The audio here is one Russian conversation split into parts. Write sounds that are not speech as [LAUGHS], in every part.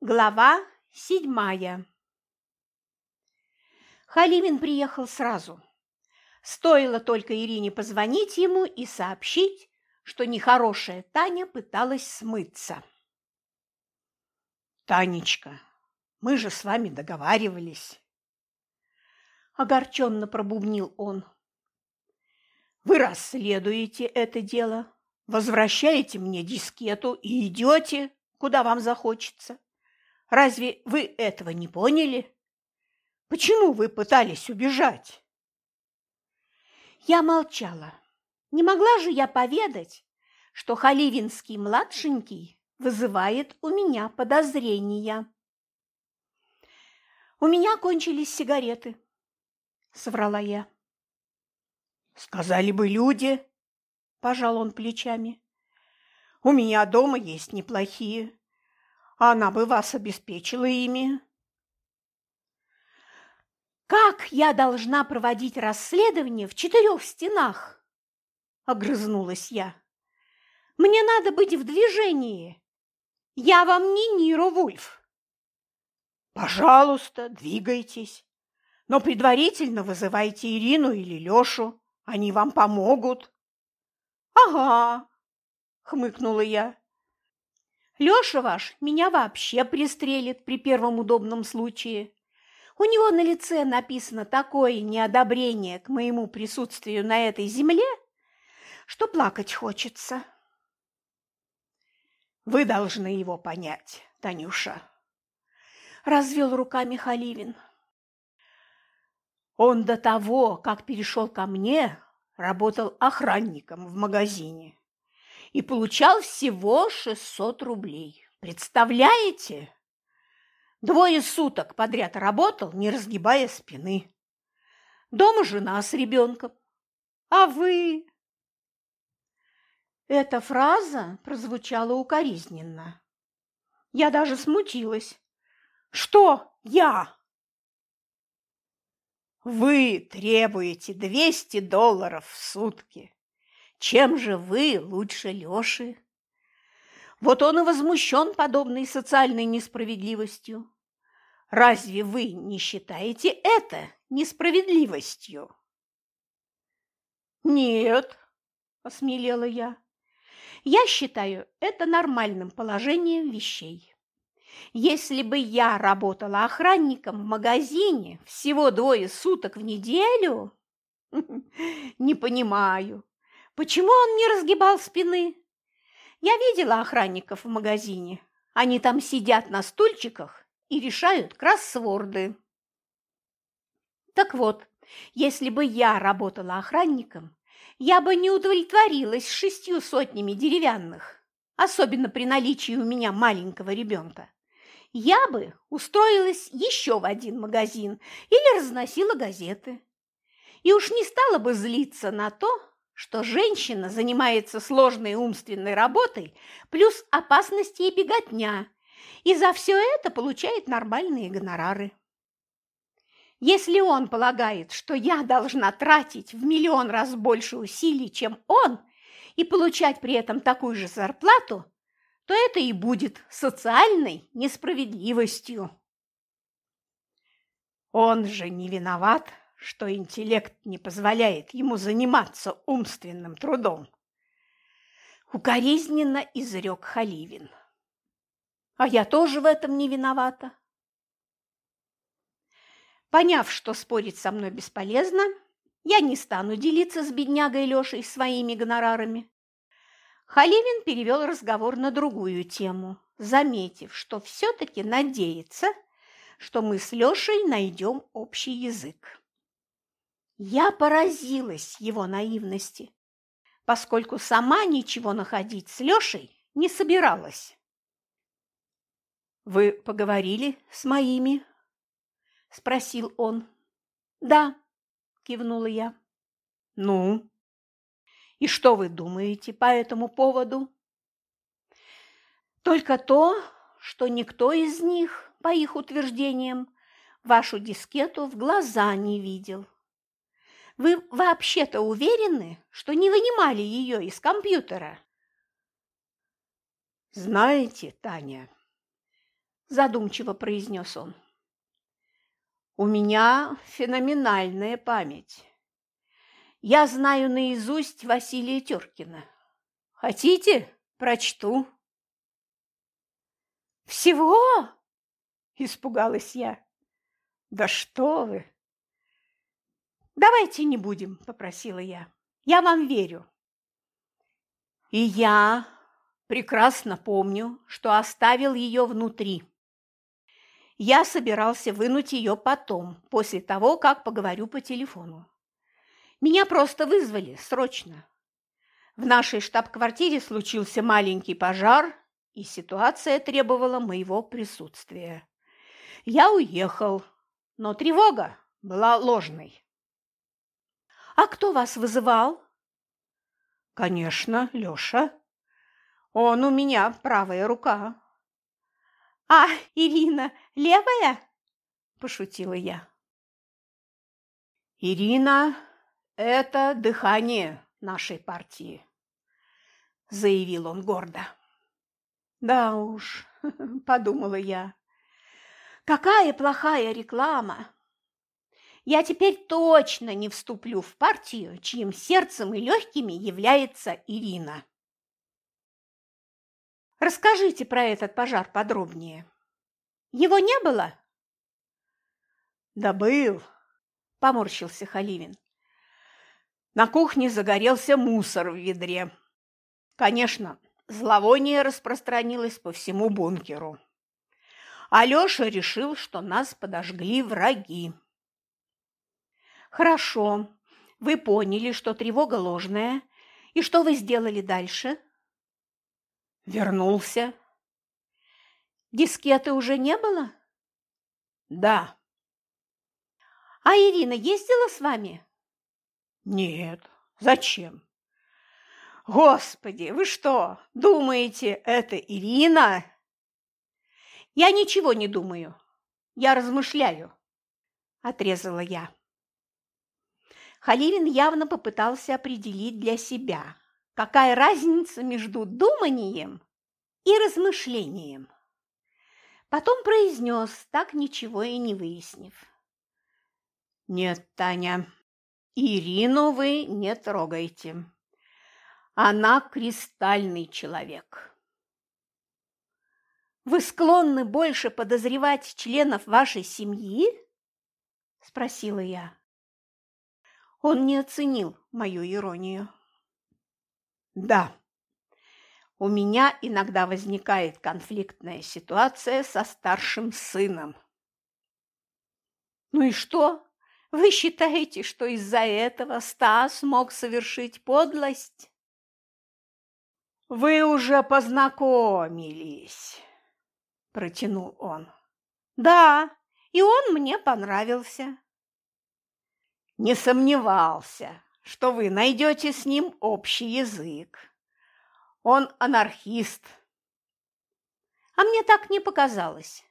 Глава седьмая Халимин приехал сразу. Стоило только Ирине позвонить ему и сообщить, что нехорошая Таня пыталась смыться. «Танечка, мы же с вами договаривались!» Огорченно пробубнил он. «Вы расследуете это дело, возвращаете мне дискету и идете, куда вам захочется. Разве вы этого не поняли? Почему вы пытались убежать?» Я молчала. Не могла же я поведать, что Халивинский-младшенький вызывает у меня подозрения. «У меня кончились сигареты», – соврала я. «Сказали бы люди», – пожал он плечами. «У меня дома есть неплохие. Она бы вас обеспечила ими». «Как я должна проводить расследование в четырех стенах?» – огрызнулась я. «Мне надо быть в движении. Я вам не Ниро Вульф». «Пожалуйста, двигайтесь, но предварительно вызывайте Ирину или Лёшу, они вам помогут». «Ага», – хмыкнула я. «Лёша ваш меня вообще пристрелит при первом удобном случае». У него на лице написано такое неодобрение к моему присутствию на этой земле, что плакать хочется. Вы должны его понять, Танюша, развел руками Халивин. Он до того, как перешел ко мне, работал охранником в магазине и получал всего 600 рублей. Представляете? Двое суток подряд работал, не разгибая спины. Дома жена с ребенком. А вы? Эта фраза прозвучала укоризненно. Я даже смутилась. Что я? Вы требуете 200 долларов в сутки. Чем же вы лучше Лёши? Вот он и возмущен подобной социальной несправедливостью. Разве вы не считаете это несправедливостью? Нет, осмелела я. Я считаю это нормальным положением вещей. Если бы я работала охранником в магазине всего двое суток в неделю, [LAUGHS] не понимаю, почему он не разгибал спины? Я видела охранников в магазине. Они там сидят на стульчиках и решают кроссворды. Так вот, если бы я работала охранником, я бы не удовлетворилась шестью сотнями деревянных, особенно при наличии у меня маленького ребенка. Я бы устроилась еще в один магазин или разносила газеты. И уж не стала бы злиться на то, что женщина занимается сложной умственной работой плюс опасности и беготня, и за все это получает нормальные гонорары. Если он полагает, что я должна тратить в миллион раз больше усилий, чем он, и получать при этом такую же зарплату, то это и будет социальной несправедливостью. Он же не виноват, что интеллект не позволяет ему заниматься умственным трудом. Укоризненно изрек Халивин. А я тоже в этом не виновата. Поняв, что спорить со мной бесполезно, я не стану делиться с беднягой Лешей своими гонорарами. Халивин перевел разговор на другую тему, заметив, что все-таки надеется, что мы с Лешей найдем общий язык. Я поразилась его наивности, поскольку сама ничего находить с Лешей не собиралась. «Вы поговорили с моими?» – спросил он. «Да», – кивнула я. «Ну, и что вы думаете по этому поводу?» «Только то, что никто из них, по их утверждениям, вашу дискету в глаза не видел». Вы вообще-то уверены, что не вынимали ее из компьютера? Знаете, Таня, задумчиво произнес он. У меня феноменальная память. Я знаю наизусть Василия Теркина. Хотите, прочту? Всего? Испугалась я. Да что вы! Давайте не будем, попросила я. Я вам верю. И я прекрасно помню, что оставил ее внутри. Я собирался вынуть ее потом, после того, как поговорю по телефону. Меня просто вызвали срочно. В нашей штаб-квартире случился маленький пожар, и ситуация требовала моего присутствия. Я уехал, но тревога была ложной. «А кто вас вызывал?» «Конечно, Лёша. Он у меня правая рука». «А Ирина левая?» – пошутила я. «Ирина – это дыхание нашей партии», – заявил он гордо. «Да уж», [LAUGHS] – подумала я, – «какая плохая реклама! Я теперь точно не вступлю в партию, чьим сердцем и легкими является Ирина». Расскажите про этот пожар подробнее. Его не было? Да был, поморщился Халивин. На кухне загорелся мусор в ведре. Конечно, зловоние распространилось по всему бункеру. Алёша решил, что нас подожгли враги. Хорошо, вы поняли, что тревога ложная, и что вы сделали дальше? Вернулся. Дискеты уже не было? Да. А Ирина ездила с вами? Нет. Зачем? Господи, вы что, думаете, это Ирина? Я ничего не думаю. Я размышляю, отрезала я. Халивин явно попытался определить для себя, Какая разница между думанием и размышлением? Потом произнес, так ничего и не выяснив. Нет, Таня, Ирину вы не трогайте. Она кристальный человек. Вы склонны больше подозревать членов вашей семьи? Спросила я. Он не оценил мою иронию. Да. У меня иногда возникает конфликтная ситуация со старшим сыном. Ну и что? Вы считаете, что из-за этого Стас мог совершить подлость? Вы уже познакомились, протянул он. Да, и он мне понравился. Не сомневался, что вы найдете с ним общий язык. Он анархист. А мне так не показалось.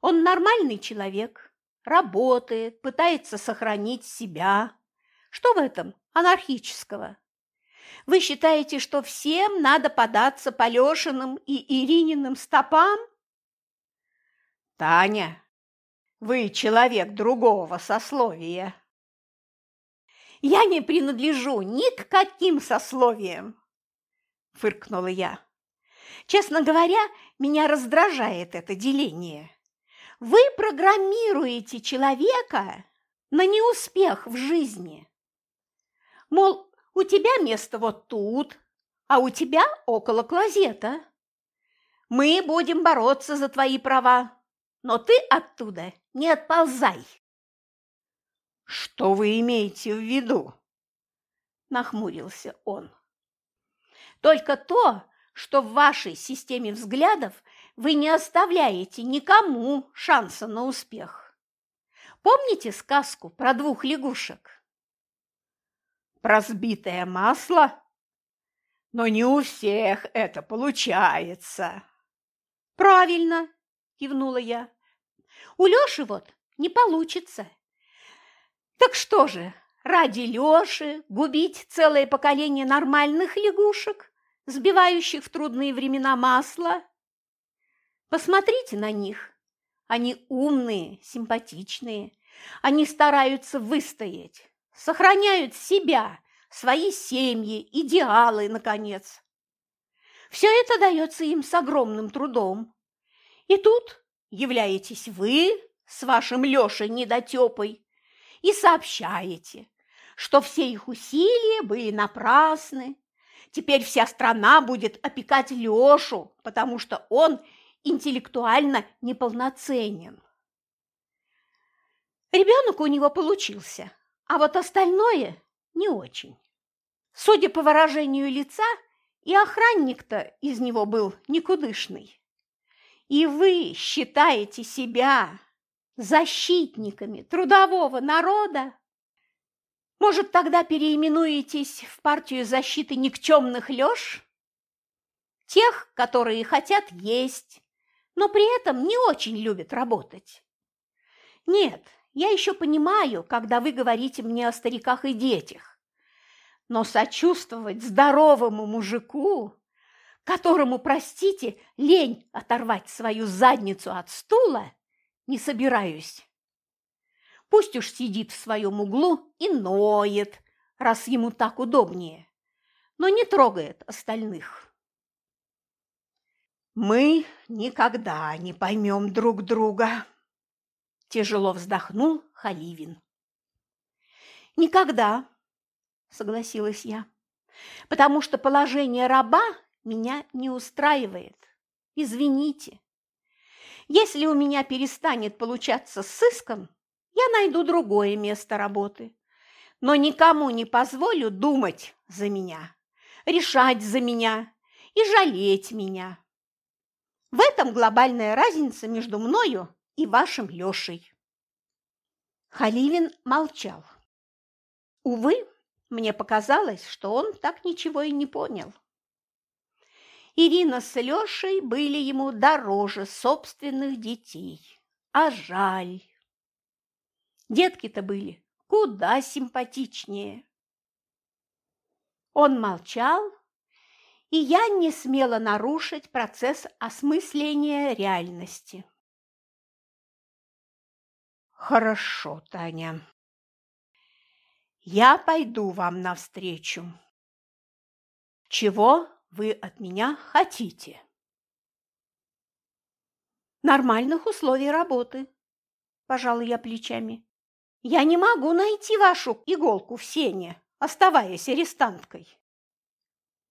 Он нормальный человек, работает, пытается сохранить себя. Что в этом анархического? Вы считаете, что всем надо податься по Лешиным и Ирининым стопам? Таня, вы человек другого сословия. Я не принадлежу ни к каким сословиям, фыркнула я. Честно говоря, меня раздражает это деление. Вы программируете человека на неуспех в жизни. Мол, у тебя место вот тут, а у тебя около клозета. Мы будем бороться за твои права, но ты оттуда не отползай. Что вы имеете в виду? Нахмурился он. Только то, что в вашей системе взглядов вы не оставляете никому шанса на успех. Помните сказку про двух лягушек? Про сбитое масло? Но не у всех это получается. Правильно, кивнула я. У Лёши вот не получится. Так что же, ради Лёши губить целое поколение нормальных лягушек, сбивающих в трудные времена масло? Посмотрите на них. Они умные, симпатичные. Они стараются выстоять, сохраняют себя, свои семьи, идеалы, наконец. Все это дается им с огромным трудом. И тут являетесь вы с вашим Лешей недотепой и сообщаете, что все их усилия были напрасны. Теперь вся страна будет опекать Лешу, потому что он интеллектуально неполноценен. Ребенок у него получился, а вот остальное не очень. Судя по выражению лица, и охранник-то из него был никудышный. И вы считаете себя защитниками трудового народа? Может, тогда переименуетесь в партию защиты никчемных лёж? Тех, которые хотят есть, но при этом не очень любят работать. Нет, я еще понимаю, когда вы говорите мне о стариках и детях. Но сочувствовать здоровому мужику, которому, простите, лень оторвать свою задницу от стула, не собираюсь. Пусть уж сидит в своем углу и ноет, раз ему так удобнее, но не трогает остальных. Мы никогда не поймем друг друга, тяжело вздохнул Халивин. Никогда, согласилась я, потому что положение раба меня не устраивает. Извините. Если у меня перестанет получаться с сыском, я найду другое место работы. Но никому не позволю думать за меня, решать за меня и жалеть меня. В этом глобальная разница между мною и вашим Лешей. Халивин молчал. Увы, мне показалось, что он так ничего и не понял. Ирина с Лешей были ему дороже собственных детей. А жаль. Детки-то были куда симпатичнее. Он молчал, и я не смела нарушить процесс осмысления реальности. Хорошо, Таня. Я пойду вам навстречу. Чего вы от меня хотите? Нормальных условий работы, пожалуй, я плечами. Я не могу найти вашу иголку в сене, оставаясь арестанткой.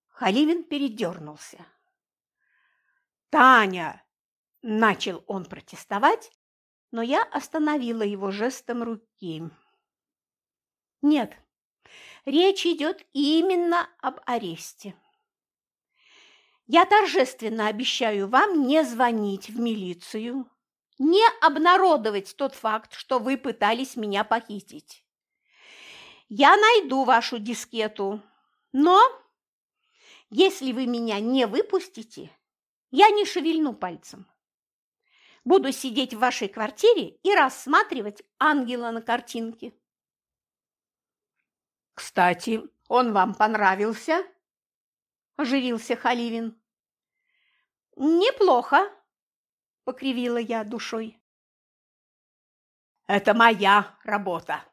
Халивин передернулся. «Таня!» – начал он протестовать, но я остановила его жестом руки. Нет, речь идет именно об аресте. Я торжественно обещаю вам не звонить в милицию, не обнародовать тот факт, что вы пытались меня похитить. Я найду вашу дискету, но если вы меня не выпустите, я не шевельну пальцем. Буду сидеть в вашей квартире и рассматривать ангела на картинке. Кстати, он вам понравился? Оживился Халивин. Неплохо, покривила я душой. Это моя работа.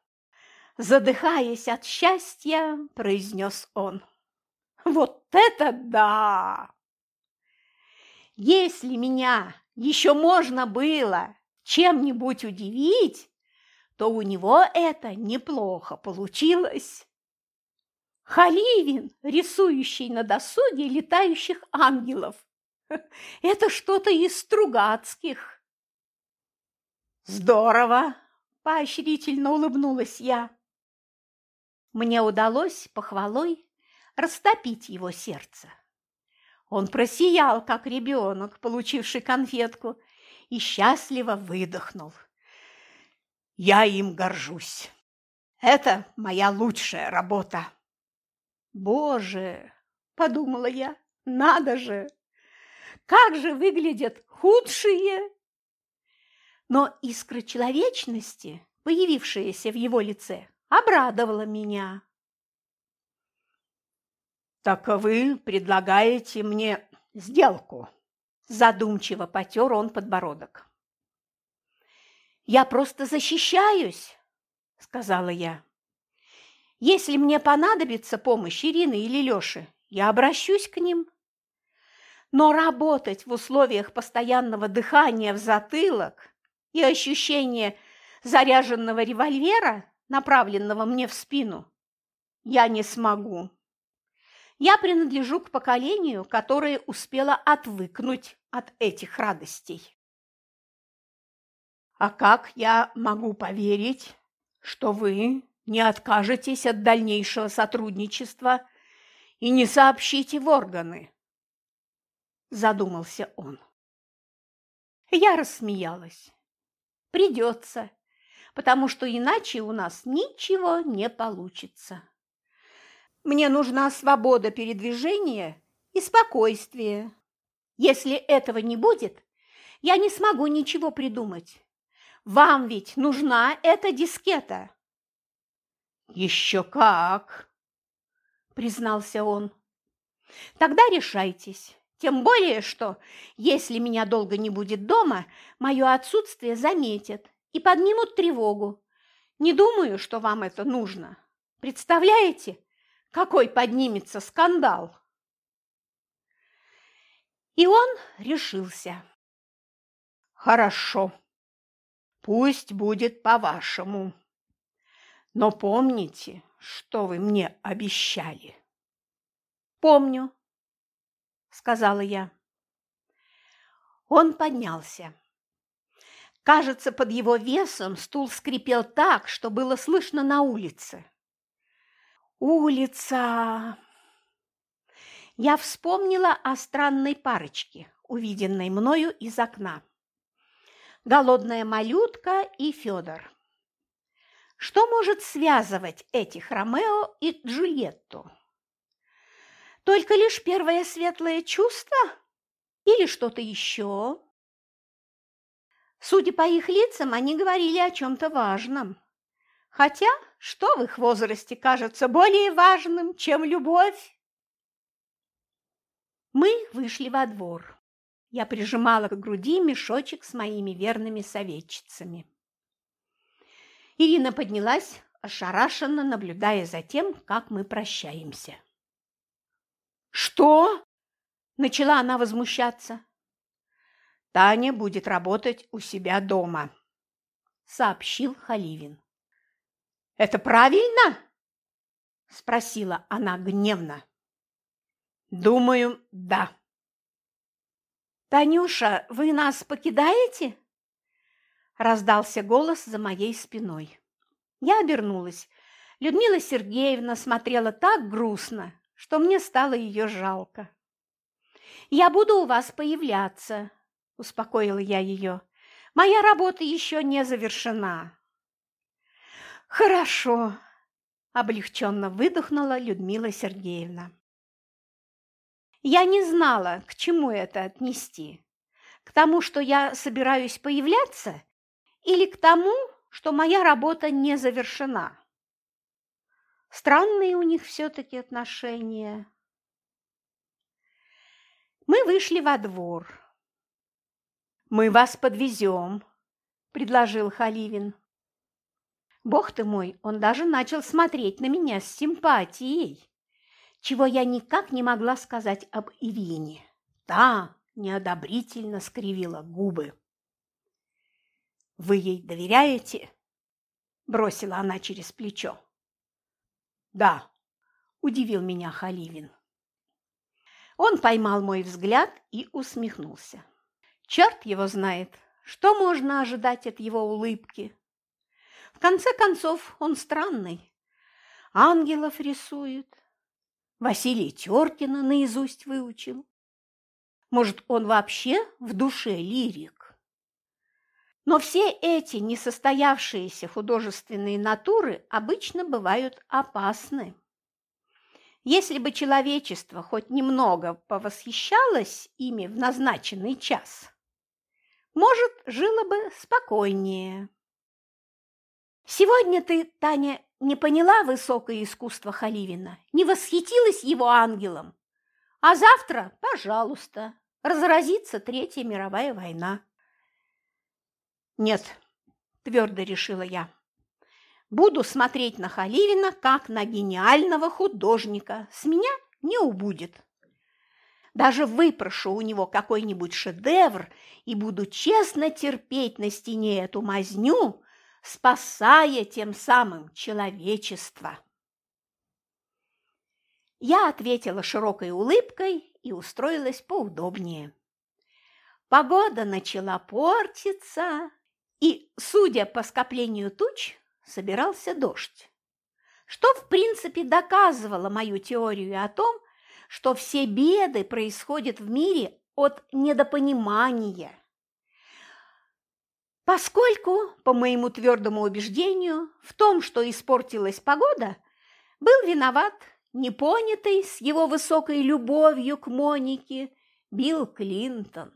Задыхаясь от счастья, произнес он. Вот это да! Если меня еще можно было чем-нибудь удивить, то у него это неплохо получилось. Халивин, рисующий на досуге летающих ангелов. [LAUGHS] Это что-то из Стругацких. Здорово, поощрительно улыбнулась я. Мне удалось похвалой растопить его сердце. Он просиял, как ребенок, получивший конфетку, и счастливо выдохнул. «Я им горжусь. Это моя лучшая работа». «Боже!» – подумала я. «Надо же! Как же выглядят худшие!» Но искра человечности, появившаяся в его лице, обрадовала меня. «Так вы предлагаете мне сделку?» – Задумчиво потер он подбородок. «Я просто защищаюсь», – сказала я. «Если мне понадобится помощь Ирины или Лёши, я обращусь к ним. Но работать в условиях постоянного дыхания в затылок и ощущения заряженного револьвера, направленного мне в спину, я не смогу. Я принадлежу к поколению, которое успело отвыкнуть от этих радостей. А как я могу поверить, что вы не откажетесь от дальнейшего сотрудничества и не сообщите в органы? Задумался он. Я рассмеялась. Придется, потому что иначе у нас ничего не получится. Мне нужна свобода передвижения и спокойствие. Если этого не будет, я не смогу ничего придумать. Вам ведь нужна эта дискета. Еще как, признался он. Тогда решайтесь. Тем более, что, если меня долго не будет дома, мое отсутствие заметят и поднимут тревогу. Не думаю, что вам это нужно. Представляете, какой поднимется скандал? И он решился. Хорошо, Пусть будет по-вашему. Но помните, что вы мне обещали. Помню, сказала я. Он поднялся. Кажется, под его весом стул скрипел так, что было слышно на улице. Улица. Я вспомнила о странной парочке, увиденной мною из окна голодная малютка и Федор. Что может связывать этих Ромео и Джульетту? Только лишь первое светлое чувство или что-то еще? Судя по их лицам, они говорили о чем-то важном. Хотя, что в их возрасте кажется более важным, чем любовь? Мы вышли во двор я прижимала к груди мешочек с моими верными советчицами. Ирина поднялась, ошарашенно наблюдая за тем, как мы прощаемся. «Что?» – начала она возмущаться. «Таня будет работать у себя дома», – сообщил Халивин. «Это правильно?» – спросила она гневно. «Думаю, да», «Танюша, вы нас покидаете?» Раздался голос за моей спиной. Я обернулась. Людмила Сергеевна смотрела так грустно, что мне стало ее жалко. «Я буду у вас появляться», – успокоила я ее. «Моя работа еще не завершена». «Хорошо», – облегченно выдохнула Людмила Сергеевна. Я не знала, к чему это отнести. К тому, что я собираюсь появляться, или к тому, что моя работа не завершена. Странные у них все-таки отношения. Мы вышли во двор. «Мы вас подвезем», – предложил Халивин. Бог ты мой, он даже начал смотреть на меня с симпатией чего я никак не могла сказать об Ирине. Та неодобрительно скривила губы. «Вы ей доверяете?» – бросила она через плечо. «Да», – удивил меня Халивин. Он поймал мой взгляд и усмехнулся. Черт его знает, что можно ожидать от его улыбки. В конце концов, он странный. Ангелов рисует, Василий Теркина наизусть выучил. Может, он вообще в душе лирик? Но все эти несостоявшиеся художественные натуры обычно бывают опасны. Если бы человечество хоть немного повосхищалось ими в назначенный час, может, жило бы спокойнее. Сегодня ты, Таня, не поняла высокое искусство Халивина, не восхитилась его ангелом. А завтра, пожалуйста, разразится Третья мировая война. Нет, твердо решила я. Буду смотреть на Халивина как на гениального художника. С меня не убудет. Даже выпрошу у него какой-нибудь шедевр и буду честно терпеть на стене эту мазню, спасая тем самым человечество. Я ответила широкой улыбкой и устроилась поудобнее. Погода начала портиться, и, судя по скоплению туч, собирался дождь, что, в принципе, доказывало мою теорию о том, что все беды происходят в мире от недопонимания. Поскольку, по моему твердому убеждению, в том, что испортилась погода, был виноват непонятый с его высокой любовью к Монике Билл Клинтон.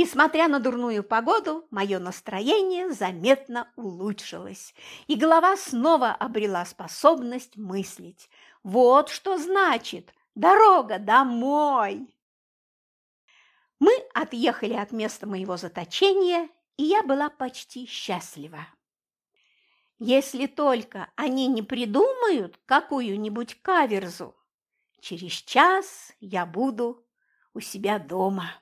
Несмотря на дурную погоду, мое настроение заметно улучшилось, и голова снова обрела способность мыслить. Вот что значит дорога домой! Мы отъехали от места моего заточения, и я была почти счастлива. Если только они не придумают какую-нибудь каверзу, через час я буду у себя дома.